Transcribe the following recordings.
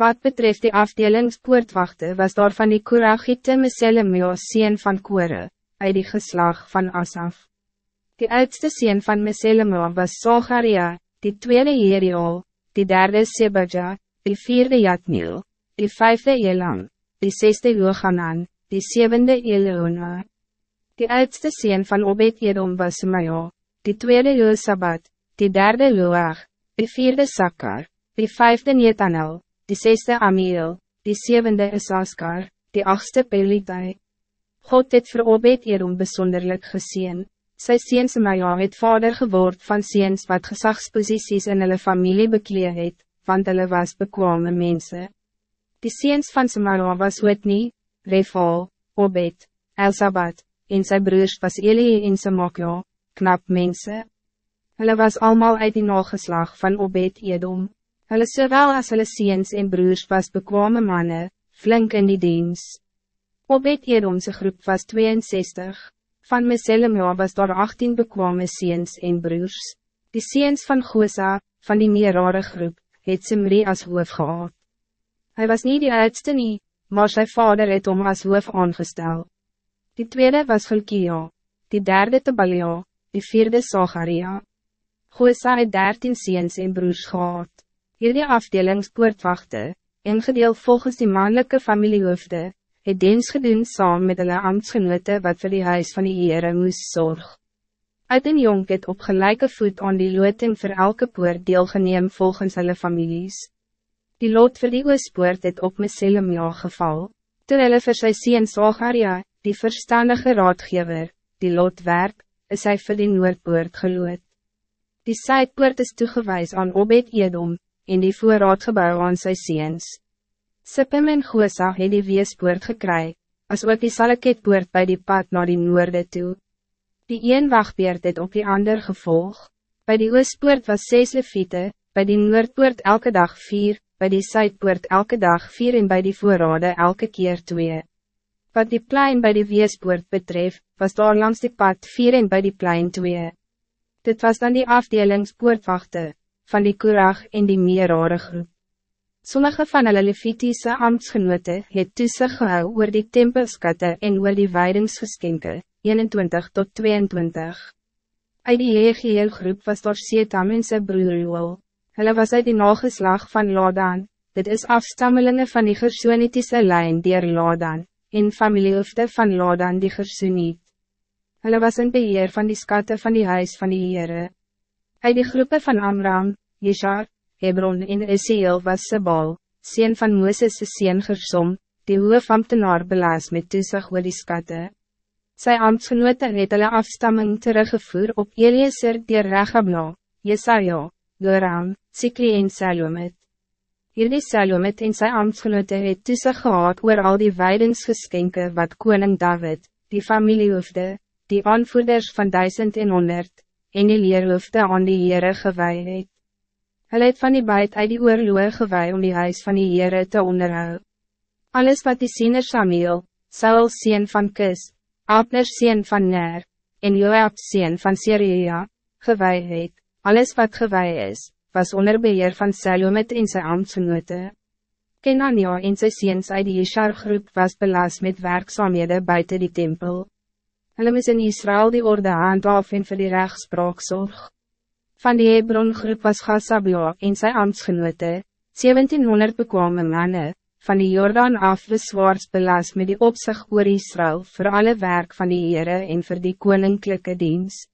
Wat betreft die afdelingspoortwachte was daar van die Kuragite Meselemio sien van Kore, uit die geslag van Asaf. Die oudste sien van Meselemio was Zacharia, die tweede Jeriol, die derde Sebadja, die vierde Jatniel, die vijfde Elam, die zesde Johanan, die zevende Eleona. Die oudste sien van Obed Edom was Semaja, die tweede Josabat, die derde Loach, die vierde Sakar, die vijfde Netanel, die zesde Amiel, die zevende Isaskar, die achtste Pelitai. God het vir Obed Edom besonderlijk gezien. Sy seens Semaja het vader geword van seens wat gezagsposities in hulle familie bekleed het, want hulle was bekwame mensen. Die seens van Semaja was Whitney, Refal, Obed, Elsabat, en sy broers was Elie en Samakja, knap mensen. Hulle was allemaal uit die nageslag van Obed Edom. Hulle sowel as hulle seens en broers was bekwame mannen, flink in die diens. Obed Edomse groep was 62. Van Meselemja was daar 18 bekwame seens en broers. Die seens van Gosa, van die meer rare groep, het Simri as hoof gehad. Hij was niet de oudste nie, maar zijn vader het om as hoof aangesteld. Die tweede was Gulkia, die derde Tebalia, die vierde Zacharia. Gosa het dertien seens en broers gehad. Hierdie afdelingspoortwachte, ingedeel volgens die mannelijke familiehoofde, het diens gedoen saam met hulle ambtsgenote wat voor die huis van die Heere moes zorg. Uit een jonk het op gelijke voet aan die loting voor elke poort deelgeneem volgens hulle families. Die lot voor die oospoort het op Meselemja geval, toe hulle vir sy sien Zacharia, die verstandige raadgever, die lot werk, is hy vir die noordpoort geloot. Die Zuidpoort is toegewijs aan Obed Edom, en die voorraadgebouw aan sy seens. Sippem en Gosa het die weespoort gekry, as ook die Salaketpoort bij die pad naar die noorde toe. Die een wachtbeerd het op die ander gevolg, bij die oostpoort was ses leviete, bij die noordpoort elke dag vier, bij die Zuidpoort elke dag vier en bij die voorrade elke keer twee. Wat die plein bij de weespoort betreft, was daar langs die pad vier en bij die plein twee. Dit was dan die afdelingspoortwachte, van die Kurag en die meerare groep. Sommige van hulle Levitiese ambtsgenote het toesig gehou oor die tempelskatte en oor die weidingsgeskenke, 21 tot 22. Uit die Hegeel groep was daar Setam en sy broer Joel. Hulle was uit die nageslag van Ladan, dit is afstammelingen van die Gersonitische lijn dier Ladan, en familiehoofde van Ladan die Gersuniet. Hulle was in beheer van die skatte van die huis van die Heere. Uit die groepen van Amram, Jeshar, Hebron en Esiel was Sebal, sien van Mooses' sien Gersom, die hoofambtenaar belaas met toesig oor die skatte. Sy ambtsgenote het hulle afstamming teruggevoer op Eliezer dier Rechabla, Jesaja, Goram, Sikri en Salomit. Hierdie Salomit en sy ambtsgenote het toesig gehad oor al die weidingsgeskenke wat koning David, die familiehoofde, die aanvoerders van duizend en honderd, en die leerhoofde aan die Heere gewei het. Hulle het van die buit uit die oorloge gewei om die huis van die Heere te onderhou. Alles wat die siener Samuel, Saul sien van Kis, Abner sien van Ner, en Joab sien van Syria, gewei het, alles wat gewei is, was onder beheer van Salomit en sy ambtsgenote. Kenania en sy seens uit die Yeshar groep was belast met werkzaamhede buiten die tempel. Hulle mis in Israël die orde handhaaf en vir die rechtspraak zorg. Van die Hebron groep was Gassabia en sy ambtsgenote, 1700 bekwame mannen, van die Jordaan af beswaars belast met die opzicht oor Israël voor alle werk van die Heere en voor die koninklijke dienst.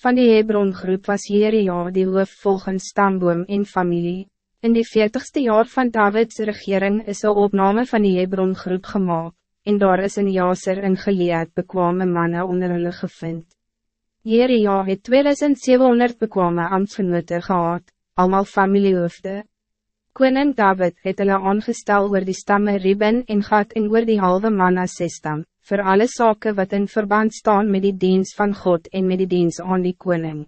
Van die Hebron groep was Jeria die hoof volgens stamboom en familie. In die 40ste jaar van Davids regering is een opname van die Hebron groep gemaakt, en daar is een jaser in geleed bekwame mannen onder hulle gevind. Jeria het 2700 bekwame ambtsgenote gehad, allemaal familiehoofde. Koning David het hulle aangestel oor die stamme Ribben en Gad en oor die halve Manasse stam, voor alle zaken wat in verband staan met die dienst van God en met die dienst aan die koning.